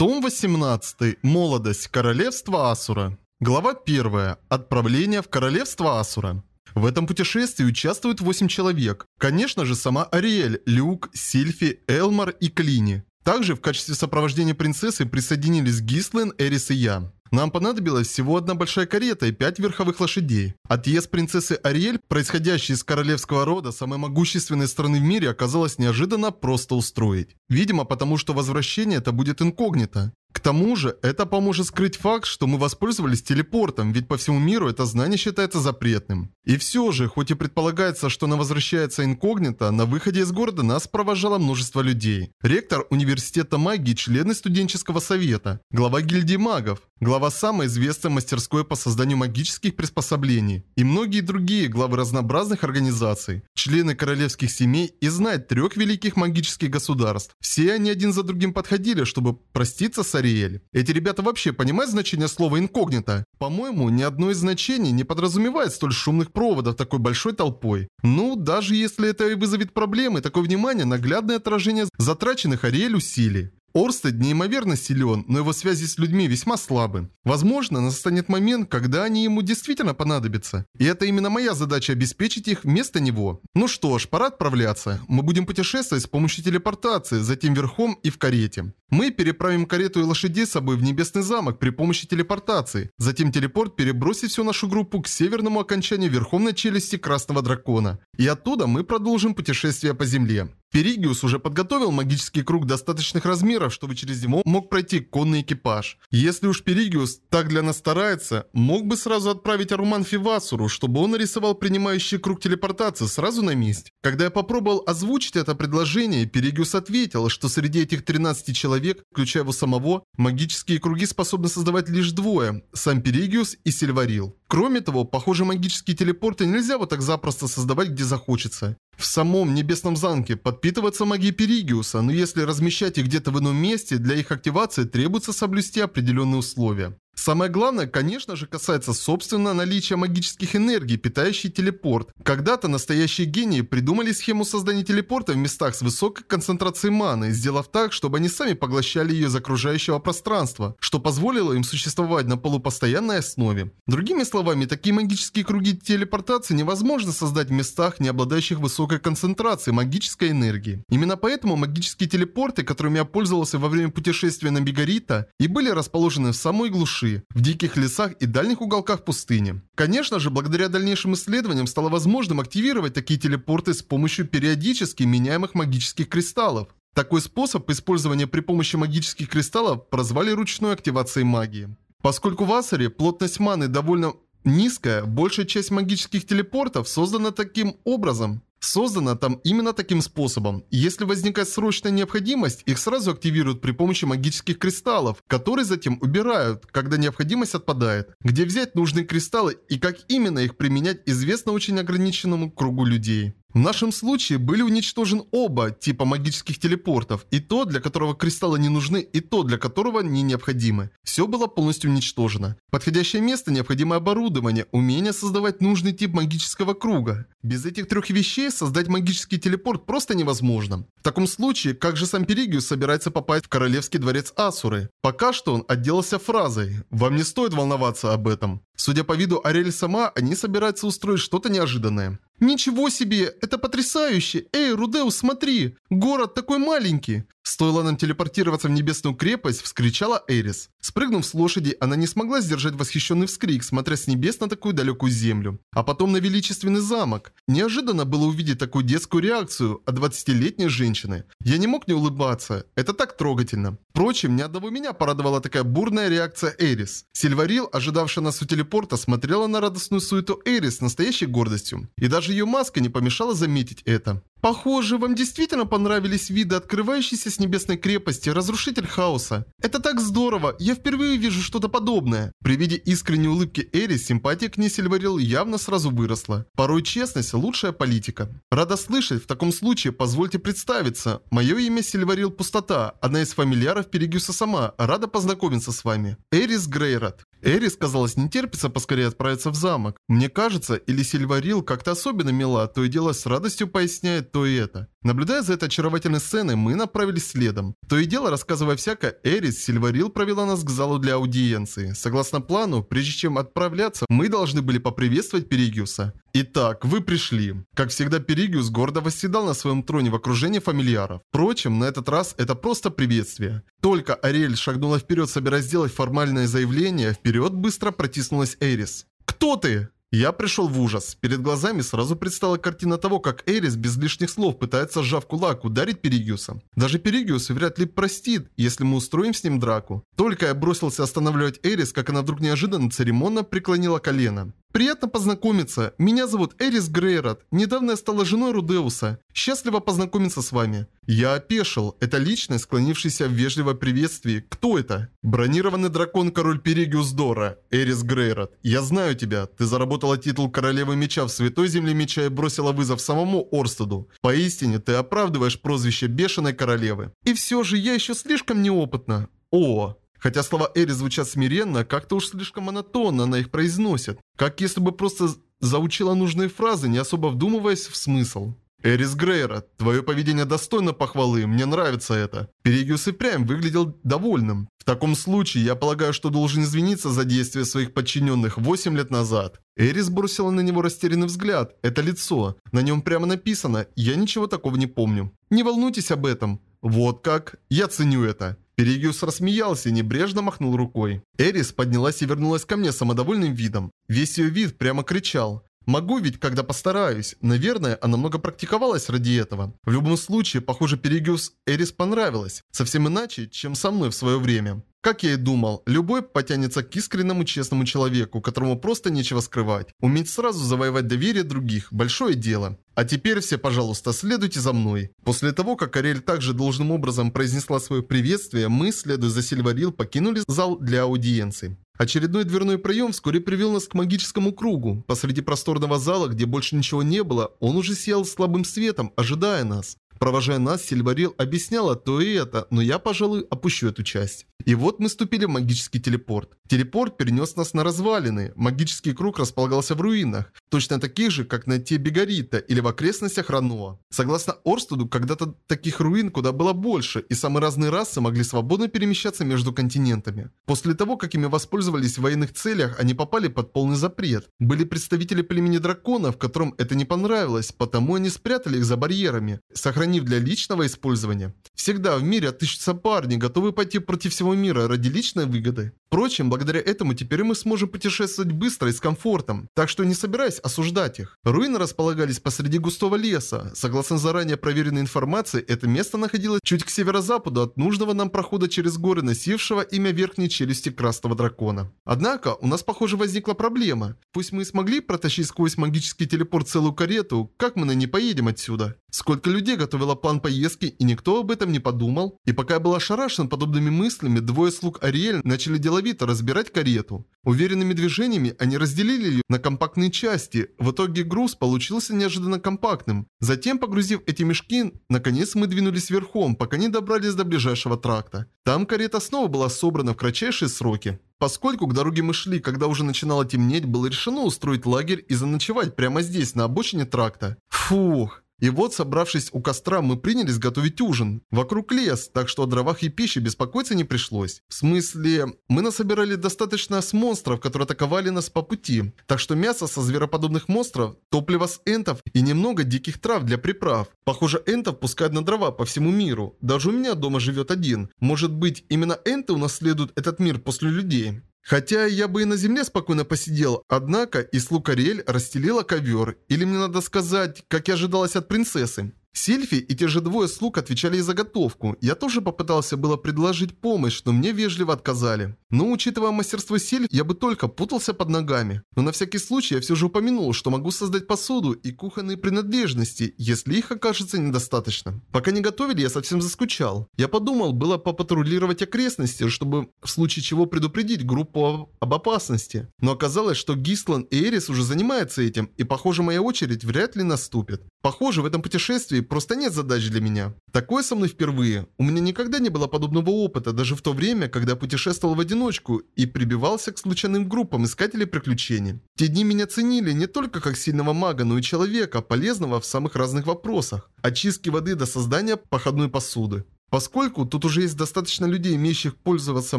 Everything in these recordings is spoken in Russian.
Том 18. Молодость. Королевство Асура. Глава 1. Отправление в Королевство Асура. В этом путешествии участвуют 8 человек. Конечно же, сама Ариэль, Люк, Сильфи, Элмар и Клини. Также в качестве сопровождения принцессы присоединились Гислен, Эрис и я. Нам понадобилась всего одна большая карета и пять верховых лошадей. Отъезд принцессы Ариэль, происходящей из королевского рода самой могущественной страны в мире, оказалось неожиданно просто устроить. Видимо, потому что возвращение это будет инкогнито. К тому же, это поможет скрыть факт, что мы воспользовались телепортом, ведь по всему миру это знание считается запретным. И все же, хоть и предполагается, что она возвращается инкогнито, на выходе из города нас провожало множество людей. Ректор университета магии, члены студенческого совета, глава гильдии магов, глава самой известной мастерской по созданию магических приспособлений и многие другие главы разнообразных организаций, члены королевских семей и знать трех великих магических государств. Все они один за другим подходили, чтобы проститься с Ариэль. Эти ребята вообще понимают значение слова «инкогнито»? По-моему, ни одно из значений не подразумевает столь шумных проводов такой большой толпой. Ну, даже если это и вызовет проблемы, такое внимание – наглядное отражение затраченных Ариэль усилий. Орстед неимоверно силен, но его связи с людьми весьма слабы. Возможно, настанет момент, когда они ему действительно понадобятся. И это именно моя задача обеспечить их вместо него. Ну что ж, пора отправляться. Мы будем путешествовать с помощью телепортации, затем верхом и в карете. Мы переправим карету и лошадей с собой в Небесный замок при помощи телепортации. Затем телепорт перебросит всю нашу группу к северному окончанию верховной челюсти Красного Дракона. И оттуда мы продолжим путешествие по земле. Перигиус уже подготовил магический круг достаточных размеров, чтобы через него мог пройти конный экипаж. Если уж Перигиус так для нас старается, мог бы сразу отправить Аруман Фивасуру, чтобы он нарисовал принимающий круг телепортации сразу на месте. Когда я попробовал озвучить это предложение, Перигиус ответил, что среди этих 13 человек, включая его самого, магические круги способны создавать лишь двое – сам Перигиус и Сильварил. Кроме того, похоже, магические телепорты нельзя вот так запросто создавать где захочется. В самом Небесном замке подпитывается магией Перигиуса, но если размещать их где-то в ином месте, для их активации требуется соблюсти определенные условия. Самое главное, конечно же, касается собственно наличия магических энергий, питающих телепорт. Когда-то настоящие гении придумали схему создания телепорта в местах с высокой концентрацией маны, сделав так, чтобы они сами поглощали ее из окружающего пространства, что позволило им существовать на полупостоянной основе. Другими словами, такие магические круги телепортации невозможно создать в местах, не обладающих высокой концентрацией магической энергии. Именно поэтому магические телепорты, которыми я пользовался во время путешествия на Бигарита, и были расположены в самой глуши, в диких лесах и дальних уголках пустыни. Конечно же, благодаря дальнейшим исследованиям стало возможным активировать такие телепорты с помощью периодически меняемых магических кристаллов. Такой способ использования при помощи магических кристаллов прозвали ручной активацией магии. Поскольку в Асаре плотность маны довольно низкая, большая часть магических телепортов создана таким образом. Создана там именно таким способом. Если возникает срочная необходимость, их сразу активируют при помощи магических кристаллов, которые затем убирают, когда необходимость отпадает. Где взять нужные кристаллы и как именно их применять известно очень ограниченному кругу людей. В нашем случае были уничтожены оба типа магических телепортов, и то, для которого кристаллы не нужны, и то, для которого они необходимы. Все было полностью уничтожено. Подходящее место, необходимое оборудование, умение создавать нужный тип магического круга. Без этих трех вещей создать магический телепорт просто невозможно. В таком случае, как же сам Перигиус собирается попасть в королевский дворец Асуры? Пока что он отделался фразой «Вам не стоит волноваться об этом». Судя по виду Ариэль сама, они собираются устроить что-то неожиданное. «Ничего себе! Это потрясающе! Эй, Рудеус, смотри! Город такой маленький!» Стоило нам телепортироваться в небесную крепость, вскричала Эрис. Спрыгнув с лошади, она не смогла сдержать восхищенный вскрик, смотря с небес на такую далекую землю. А потом на величественный замок. Неожиданно было увидеть такую детскую реакцию от 20-летней женщины. Я не мог не улыбаться. Это так трогательно. Впрочем, ни одного меня порадовала такая бурная реакция Эрис. Сильварил, ожидавшая нас у телепорта, смотрела на радостную суету Эрис с настоящей гордостью. И даже ее маска не помешала заметить это. Похоже, вам действительно понравились виды, открывающиеся с небесной крепости, разрушитель хаоса. Это так здорово, я впервые вижу что-то подобное. При виде искренней улыбки Эри, симпатия к ней Сильварил явно сразу выросла. Порой честность – лучшая политика. Рада слышать, в таком случае позвольте представиться. Мое имя Сильварил Пустота, одна из фамильяров Перегюса сама, рада познакомиться с вами. Эрис Грейрот. Эрис, казалось, не терпится поскорее отправиться в замок. Мне кажется, или Сильварил как-то особенно мила, то и дело с радостью поясняет то и это. Наблюдая за этой очаровательной сценой, мы направились следом. То и дело, рассказывая всякое, Эрис Сильварил провела нас к залу для аудиенции. Согласно плану, прежде чем отправляться, мы должны были поприветствовать Перигиуса. Итак, вы пришли. Как всегда, Перигиус гордо восседал на своем троне в окружении фамильяров. Впрочем, на этот раз это просто приветствие. Только Ариэль шагнула вперед, собираясь сделать формальное заявление, вперед быстро протиснулась Эрис. «Кто ты?» Я пришел в ужас. Перед глазами сразу предстала картина того, как Эрис без лишних слов пытается, сжав кулак, ударить Перигиуса. Даже Перигиус вряд ли простит, если мы устроим с ним драку. Только я бросился останавливать Эрис, как она вдруг неожиданно церемонно преклонила колено. Приятно познакомиться. Меня зовут Эрис Грейрот. Недавно я стала женой Рудеуса. Счастливо познакомиться с вами. Я опешил. Это личность, склонившаяся в вежливом приветствии. Кто это? Бронированный дракон-король Перигиус Дора. Эрис Грейрот. Я знаю тебя. Ты заработала титул королевы меча в Святой Земле Меча и бросила вызов самому Орстеду. Поистине, ты оправдываешь прозвище Бешеной Королевы. И все же я еще слишком неопытна. О, Хотя слова Эри звучат смиренно, как-то уж слишком монотонно она их произносит. Как если бы просто заучила нужные фразы, не особо вдумываясь в смысл. «Эрис Грейра, твое поведение достойно похвалы, мне нравится это». Перегиус и прям выглядел довольным. В таком случае, я полагаю, что должен извиниться за действия своих подчиненных 8 лет назад. Эрис бросила на него растерянный взгляд. Это лицо. На нем прямо написано «Я ничего такого не помню». Не волнуйтесь об этом. Вот как. Я ценю это. Перегиус рассмеялся и небрежно махнул рукой. Эрис поднялась и вернулась ко мне самодовольным видом. Весь ее вид прямо кричал. Могу ведь, когда постараюсь. Наверное, она много практиковалась ради этого. В любом случае, похоже, Перегиус Эрис понравилась. Совсем иначе, чем со мной в свое время. Как я и думал, любой потянется к искреннему честному человеку, которому просто нечего скрывать. Уметь сразу завоевать доверие других – большое дело. А теперь все, пожалуйста, следуйте за мной. После того, как Ариэль также должным образом произнесла свое приветствие, мы, следуя за Сильварил, покинули зал для аудиенции. Очередной дверной проем вскоре привел нас к магическому кругу. Посреди просторного зала, где больше ничего не было, он уже сиял слабым светом, ожидая нас. Провожая нас, Сильварил объясняла то и это, но я, пожалуй, опущу эту часть. И вот мы ступили в магический телепорт. Телепорт перенес нас на развалины. Магический круг располагался в руинах, точно таких же, как на те Бегарита или в окрестностях Рануа. Согласно Орстуду, когда-то таких руин куда было больше, и самые разные расы могли свободно перемещаться между континентами. После того, как ими воспользовались в военных целях, они попали под полный запрет. Были представители племени драконов, которым это не понравилось, потому они спрятали их за барьерами, сохранив для личного использования. Всегда в мире отыщутся парни, готовые пойти против всего мира ради личной выгоды. Впрочем, благодаря этому теперь мы сможем путешествовать быстро и с комфортом, так что не собираюсь осуждать их. Руины располагались посреди густого леса. Согласно заранее проверенной информации, это место находилось чуть к северо-западу от нужного нам прохода через горы, носившего имя верхней челюсти Красного Дракона. Однако, у нас, похоже, возникла проблема. Пусть мы и смогли протащить сквозь магический телепорт целую карету, как мы на ней поедем отсюда? Сколько людей готовило план поездки, и никто об этом не подумал? И пока я был ошарашен подобными мыслями, двое слуг Ариэль начали деловито разбирать карету. Уверенными движениями они разделили ее на компактные части. В итоге груз получился неожиданно компактным. Затем, погрузив эти мешки, наконец мы двинулись верхом, пока не добрались до ближайшего тракта. Там карета снова была собрана в кратчайшие сроки. Поскольку к дороге мы шли, когда уже начинало темнеть, было решено устроить лагерь и заночевать прямо здесь, на обочине тракта. Фух. И вот, собравшись у костра, мы принялись готовить ужин. Вокруг лес, так что о дровах и пище беспокоиться не пришлось. В смысле, мы насобирали достаточно с монстров, которые атаковали нас по пути. Так что мясо со звероподобных монстров, топливо с энтов и немного диких трав для приправ. Похоже, энтов пускают на дрова по всему миру. Даже у меня дома живет один. Может быть, именно энты унаследуют этот мир после людей. Хотя я бы и на земле спокойно посидел, однако и Слукарель расстелила ковер, или мне надо сказать, как и ожидалось от принцессы. Сильфи и те же двое слуг отвечали за заготовку. Я тоже попытался было предложить помощь, но мне вежливо отказали. Но учитывая мастерство Сильфи, я бы только путался под ногами. Но на всякий случай я все же упомянул, что могу создать посуду и кухонные принадлежности, если их окажется недостаточно. Пока не готовили, я совсем заскучал. Я подумал, было попатрулировать окрестности, чтобы в случае чего предупредить группу об опасности. Но оказалось, что Гислан и Эрис уже занимаются этим, и похоже моя очередь вряд ли наступит. Похоже, в этом путешествии просто нет задач для меня. Такое со мной впервые. У меня никогда не было подобного опыта, даже в то время, когда путешествовал в одиночку и прибивался к случайным группам искателей приключений. Те дни меня ценили не только как сильного мага, но и человека, полезного в самых разных вопросах. От чистки воды до создания походной посуды. Поскольку тут уже есть достаточно людей, имеющих пользоваться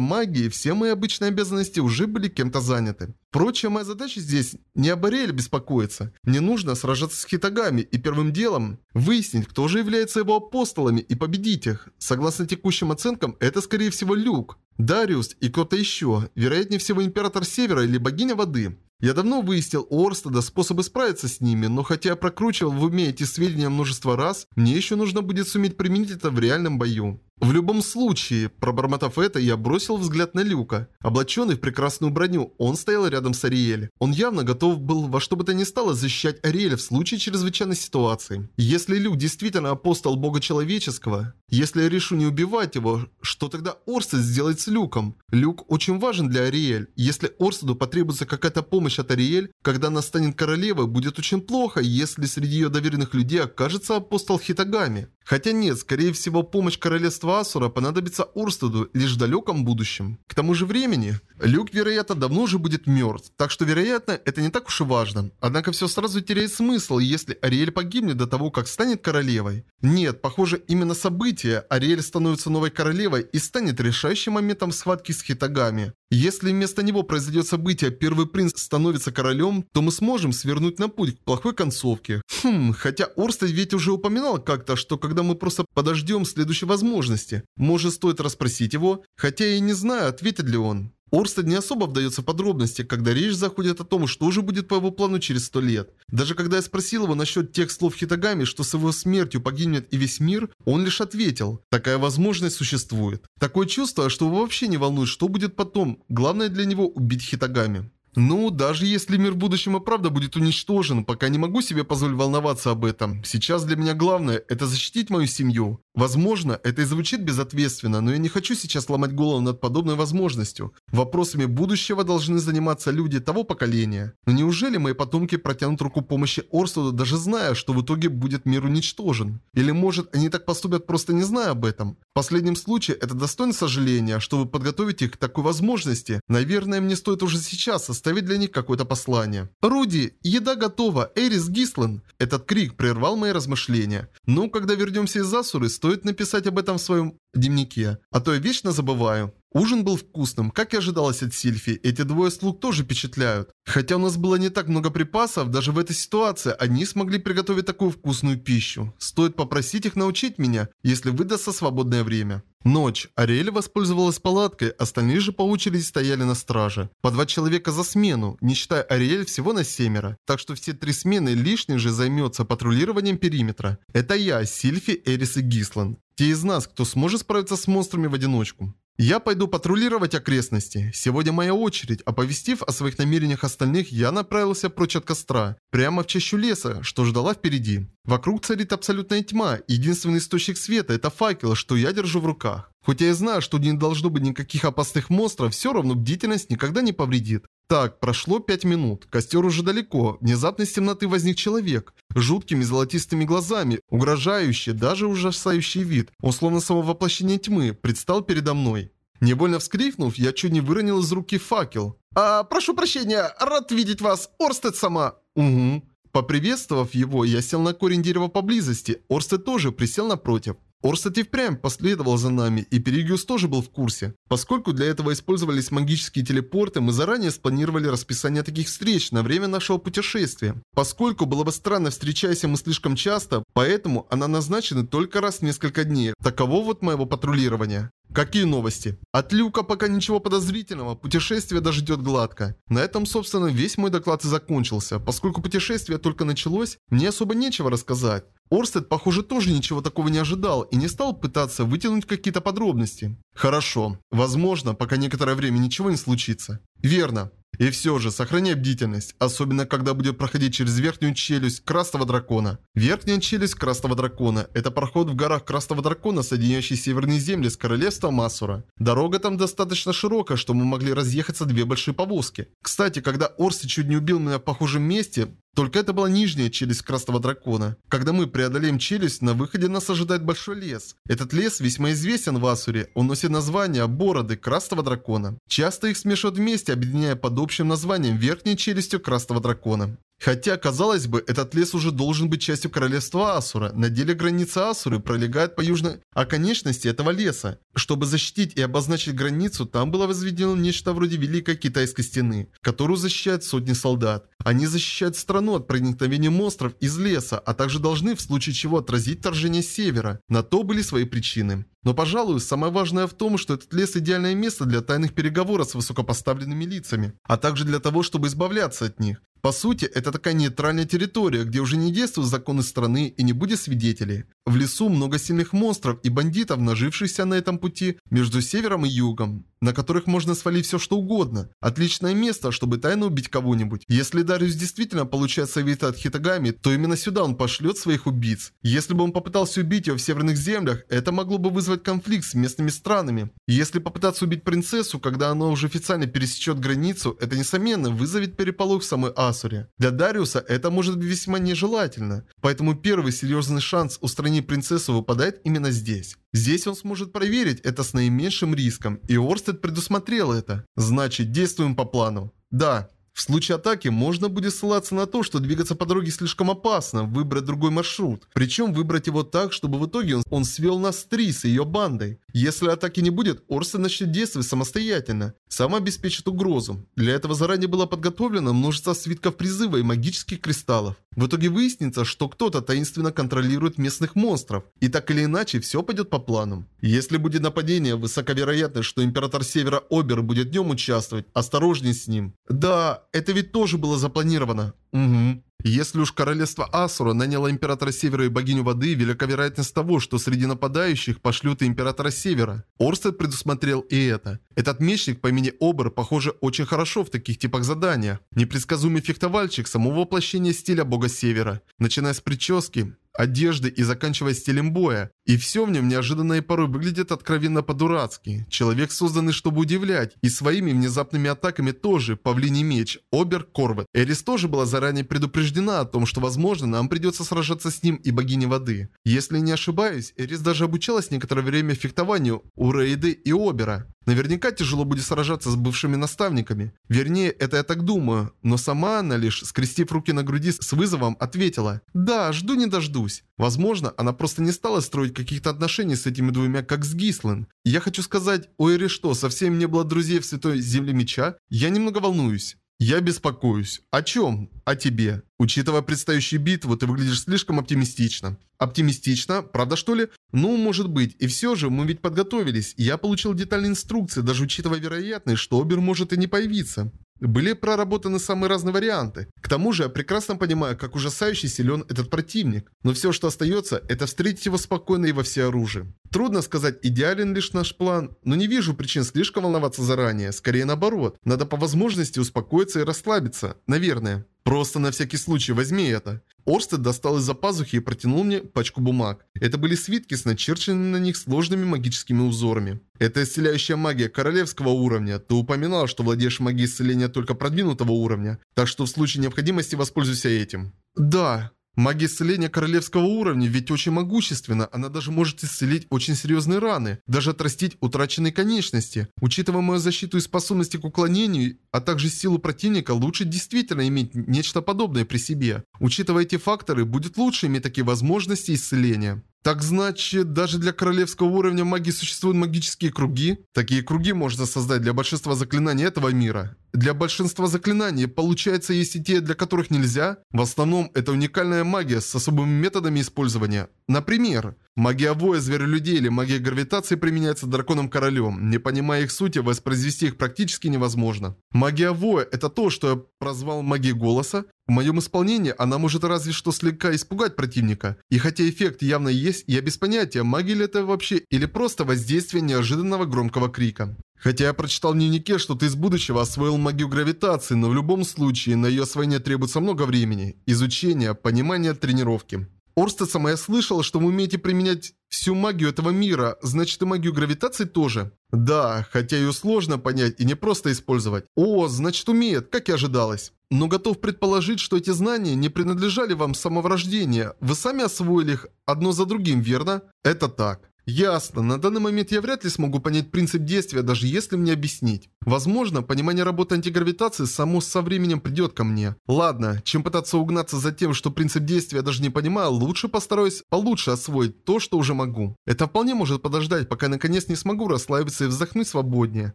магией, все мои обычные обязанности уже были кем-то заняты. Впрочем, моя задача здесь не об Ариэле беспокоиться. Мне нужно сражаться с Хитагами и первым делом выяснить, кто же является его апостолами и победить их. Согласно текущим оценкам, это скорее всего Люк, Дариус и кто-то еще, вероятнее всего Император Севера или Богиня Воды. Я давно выяснил у Орстеда способы справиться с ними, но хотя я прокручивал в уме эти сведения множество раз, мне еще нужно будет суметь применить это в реальном бою. В любом случае, пробормотав это, я бросил взгляд на Люка. Облаченный в прекрасную броню, он стоял рядом с Ариэль. Он явно готов был во что бы то ни стало защищать Ариэль в случае чрезвычайной ситуации. Если Люк действительно апостол бога человеческого, если я решу не убивать его, что тогда Орстед сделает с Люком? Люк очень важен для Ариэль. Если Орстеду потребуется какая-то помощь от Ариэль, когда она станет королевой, будет очень плохо, если среди ее доверенных людей окажется апостол Хитагами. Хотя нет, скорее всего, помощь королевства Асура понадобится Орстеду лишь в далеком будущем. К тому же времени, Люк, вероятно, давно уже будет мертв, так что, вероятно, это не так уж и важно. Однако все сразу теряет смысл, если Ариэль погибнет до того, как станет королевой. Нет, похоже, именно событие, Ариэль становится новой королевой и станет решающим моментом схватки с Хитагами. Если вместо него произойдет событие, первый принц становится королем, то мы сможем свернуть на путь к плохой концовке. Хм, хотя Орстед ведь уже упоминал как-то, что когда мы просто подождем следующей возможности, может стоит расспросить его, хотя я и не знаю, ответит ли он. Орстед не особо вдается в подробности, когда речь заходит о том, что же будет по его плану через сто лет. Даже когда я спросил его насчет тех слов Хитагами, что с его смертью погибнет и весь мир, он лишь ответил, такая возможность существует. Такое чувство, что его вообще не волнует, что будет потом, главное для него убить Хитагами. Ну, даже если мир в будущем и правда будет уничтожен, пока не могу себе позволить волноваться об этом. Сейчас для меня главное – это защитить мою семью. Возможно, это и звучит безответственно, но я не хочу сейчас ломать голову над подобной возможностью. Вопросами будущего должны заниматься люди того поколения. Но неужели мои потомки протянут руку помощи Орстеду, даже зная, что в итоге будет мир уничтожен? Или может они так поступят просто не зная об этом? В последнем случае это достойно сожаления, чтобы подготовить их к такой возможности. Наверное, мне стоит уже сейчас оставить для них какое-то послание. «Руди, еда готова! Эрис Гислан!» Этот крик прервал мои размышления. Но когда вернемся из Асуры, стоит написать об этом в своем дневнике. А то я вечно забываю. Ужин был вкусным, как и ожидалось от Сильфи. Эти двое слуг тоже впечатляют. Хотя у нас было не так много припасов, даже в этой ситуации они смогли приготовить такую вкусную пищу. Стоит попросить их научить меня, если выдастся свободное время. Ночь. Ариэль воспользовалась палаткой, остальные же по очереди стояли на страже. По два человека за смену, не считая Ариэль всего на семеро. Так что все три смены лишний же займется патрулированием периметра. Это я, Сильфи, Эрис и Гислан. Те из нас, кто сможет справиться с монстрами в одиночку. Я пойду патрулировать окрестности. Сегодня моя очередь. Оповестив о своих намерениях остальных, я направился прочь от костра, прямо в чащу леса, что ждала впереди. Вокруг царит абсолютная тьма, единственный источник света – это факел, что я держу в руках. Хоть я знаю, что не должно быть никаких опасных монстров, все равно бдительность никогда не повредит. Так, прошло пять минут. Костер уже далеко. Внезапно из темноты возник человек. Жуткими золотистыми глазами, угрожающий, даже ужасающий вид. Он словно само воплощение тьмы, предстал передо мной. Невольно вскрикнув, я чуть не выронил из руки факел. «А, прошу прощения, рад видеть вас, Орстед сама!» «Угу». Поприветствовав его, я сел на корень дерева поблизости. Орстед тоже присел напротив. Орстед и впрямь последовал за нами, и Перигиус тоже был в курсе. Поскольку для этого использовались магические телепорты, мы заранее спланировали расписание таких встреч на время нашего путешествия. Поскольку было бы странно, встречаясь мы слишком часто, поэтому она назначена только раз в несколько дней. Таково вот моего патрулирования. Какие новости? От Люка пока ничего подозрительного, путешествие даже идет гладко. На этом, собственно, весь мой доклад и закончился. Поскольку путешествие только началось, мне особо нечего рассказать. Орстед, похоже, тоже ничего такого не ожидал и не стал пытаться вытянуть какие-то подробности. Хорошо. Возможно, пока некоторое время ничего не случится. Верно. И все же, сохраняй бдительность, особенно когда будет проходить через верхнюю челюсть Красного Дракона. Верхняя челюсть Красного Дракона – это проход в горах Красного Дракона, соединяющий северные земли с королевством Масура. Дорога там достаточно широкая, что мы могли разъехаться две большие повозки. Кстати, когда Орси чуть не убил меня в похожем месте, Только это была нижняя челюсть красного дракона. Когда мы преодолеем челюсть, на выходе нас ожидает большой лес. Этот лес весьма известен в Асуре. Он носит название Бороды красного дракона. Часто их смешивают вместе, объединяя под общим названием верхней челюстью красного дракона. Хотя, казалось бы, этот лес уже должен быть частью королевства Асура. На деле граница Асуры пролегает по южной оконечности этого леса. Чтобы защитить и обозначить границу, там было возведено нечто вроде Великой Китайской стены, которую защищают сотни солдат. Они защищают страну от проникновения монстров из леса, а также должны в случае чего отразить вторжение севера. На то были свои причины. Но, пожалуй, самое важное в том, что этот лес идеальное место для тайных переговоров с высокопоставленными лицами, а также для того, чтобы избавляться от них. По сути, это такая нейтральная территория, где уже не действуют законы страны и не будет свидетелей. В лесу много сильных монстров и бандитов, нажившихся на этом пути между севером и югом, на которых можно свалить все что угодно. Отличное место, чтобы тайно убить кого-нибудь. Если Дариус действительно получает советы от Хитагами, то именно сюда он пошлет своих убийц. Если бы он попытался убить ее в северных землях, это могло бы вызвать конфликт с местными странами. если попытаться убить принцессу, когда она уже официально пересечет границу, это несомненно вызовет переполох в самой Асуре. Для Дариуса это может быть весьма нежелательно. Поэтому первый серьезный шанс устранить принцессу выпадает именно здесь. Здесь он сможет проверить это с наименьшим риском, и Орстед предусмотрел это. Значит, действуем по плану. Да, в случае атаки можно будет ссылаться на то, что двигаться по дороге слишком опасно, выбрать другой маршрут. Причем выбрать его так, чтобы в итоге он, он свел нас с Трис и ее бандой. Если атаки не будет, Орсе начнет действовать самостоятельно. Сам обеспечит угрозу. Для этого заранее было подготовлено множество свитков призыва и магических кристаллов. В итоге выяснится, что кто-то таинственно контролирует местных монстров. И так или иначе, все пойдет по планам. Если будет нападение, высока вероятность, что Император Севера Обер будет днем участвовать. Осторожней с ним. Да, это ведь тоже было запланировано. Угу. Если уж королевство Асура наняло императора Севера и богиню воды, велика вероятность того, что среди нападающих пошлют и императора Севера. Орстед предусмотрел и это. Этот мечник по имени Обер, похоже, очень хорошо в таких типах задания. Непредсказуемый фехтовальщик, само воплощение стиля бога Севера. Начиная с прически, одежды и заканчивая стилем боя. И все в нем неожиданно и порой выглядит откровенно по-дурацки. Человек созданный, чтобы удивлять. И своими внезапными атаками тоже. Павлиний меч. Обер Корвет. Эрис тоже была заранее предупреждена о том, что возможно нам придется сражаться с ним и богиней воды. Если не ошибаюсь, Эрис даже обучалась некоторое время фехтованию у Рейды и Обера. Наверняка тяжело будет сражаться с бывшими наставниками. Вернее, это я так думаю. Но сама она лишь, скрестив руки на груди с вызовом, ответила «Да, жду не дождусь». Возможно, она просто не стала строить каких-то отношений с этими двумя, как с Гислен. Я хочу сказать, у Эри что, совсем не было друзей в Святой Земле Меча? Я немного волнуюсь. Я беспокоюсь. О чем? О тебе. Учитывая предстоящую битву, ты выглядишь слишком оптимистично. Оптимистично? Правда что ли? Ну, может быть. И все же, мы ведь подготовились. Я получил детальные инструкции, даже учитывая вероятность, что Обер может и не появиться. Были проработаны самые разные варианты. К тому же я прекрасно понимаю, как ужасающе силен этот противник. Но все, что остается, это встретить его спокойно и во всеоружии. Трудно сказать, идеален лишь наш план, но не вижу причин слишком волноваться заранее. Скорее наоборот. Надо по возможности успокоиться и расслабиться. Наверное. Просто на всякий случай возьми это. Орстед достал из-за пазухи и протянул мне пачку бумаг. Это были свитки с начерченными на них сложными магическими узорами. Это исцеляющая магия королевского уровня. Ты упоминал, что владеешь магией исцеления только продвинутого уровня. Так что в случае необходимости воспользуйся этим. Да. Магия исцеления королевского уровня ведь очень могущественна, она даже может исцелить очень серьезные раны, даже отрастить утраченные конечности. Учитывая мою защиту и способности к уклонению, а также силу противника, лучше действительно иметь нечто подобное при себе. Учитывая эти факторы, будет лучше иметь такие возможности исцеления. Так значит, даже для королевского уровня магии существуют магические круги? Такие круги можно создать для большинства заклинаний этого мира. Для большинства заклинаний, получается, есть и те, для которых нельзя? В основном, это уникальная магия с особыми методами использования. Например, магия воя зверолюдей или магия гравитации применяется драконом-королем. Не понимая их сути, воспроизвести их практически невозможно. Магия воя – это то, что я прозвал магией голоса. В моем исполнении она может разве что слегка испугать противника. И хотя эффект явно есть, я без понятия, магия ли это вообще или просто воздействие неожиданного громкого крика. Хотя я прочитал в дневнике, что ты из будущего освоил магию гравитации, но в любом случае на ее освоение требуется много времени, изучения, понимания, тренировки. Орстед сама я слышал, что вы умеете применять всю магию этого мира, значит и магию гравитации тоже? Да, хотя ее сложно понять и не просто использовать. О, значит умеет, как и ожидалось. но готов предположить, что эти знания не принадлежали вам с самого рождения. Вы сами освоили их одно за другим, верно? Это так. Ясно. На данный момент я вряд ли смогу понять принцип действия, даже если мне объяснить. Возможно, понимание работы антигравитации само со временем придет ко мне. Ладно, чем пытаться угнаться за тем, что принцип действия я даже не понимаю, лучше постараюсь получше освоить то, что уже могу. Это вполне может подождать, пока наконец не смогу расслабиться и вздохнуть свободнее.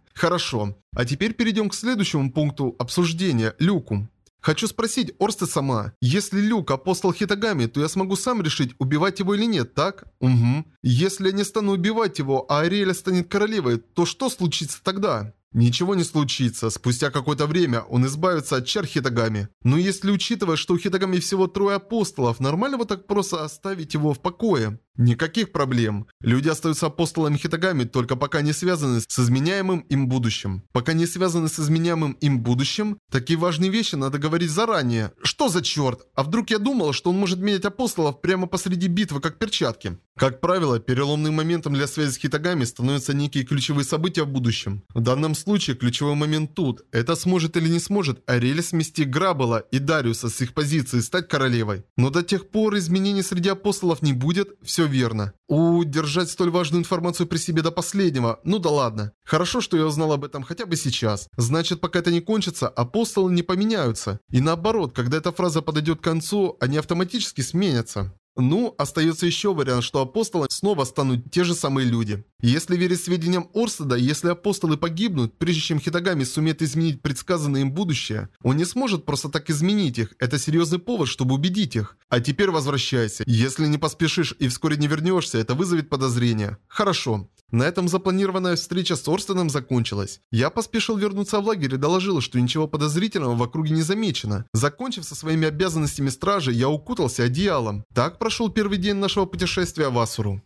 Хорошо. А теперь перейдем к следующему пункту обсуждения – люку. Хочу спросить, Орсте сама, если Люк апостол Хитагами, то я смогу сам решить, убивать его или нет, так? Угу. Если я не стану убивать его, а Ариэля станет королевой, то что случится тогда? Ничего не случится. Спустя какое-то время он избавится от чар Хитагами. Но если учитывая, что у Хитагами всего трое апостолов, нормально вот так просто оставить его в покое? Никаких проблем. Люди остаются апостолами Хитагами только пока не связаны с изменяемым им будущим. Пока не связаны с изменяемым им будущим, такие важные вещи надо говорить заранее. Что за черт? А вдруг я думал, что он может менять апостолов прямо посреди битвы, как перчатки? Как правило, переломным моментом для связи с Хитагами становятся некие ключевые события в будущем. В данном случае ключевой момент тут. Это сможет или не сможет Ариэль смести Грабела и Дариуса с их позиции стать королевой. Но до тех пор изменений среди апостолов не будет, все верно. Удержать столь важную информацию при себе до последнего. Ну да ладно. Хорошо, что я узнал об этом хотя бы сейчас. Значит, пока это не кончится, апостолы не поменяются. И наоборот, когда эта фраза подойдет к концу, они автоматически сменятся. Ну, остается еще вариант, что апостолы снова станут те же самые люди. Если верить сведениям Орстеда, если апостолы погибнут, прежде чем Хитагами сумеет изменить предсказанное им будущее, он не сможет просто так изменить их. Это серьезный повод, чтобы убедить их. А теперь возвращайся. Если не поспешишь и вскоре не вернешься, это вызовет подозрения. Хорошо. На этом запланированная встреча с Орстеном закончилась. Я поспешил вернуться в лагерь и доложил, что ничего подозрительного в округе не замечено. Закончив со своими обязанностями стражи, я укутался одеялом. Так прошел первый день нашего путешествия в Асуру.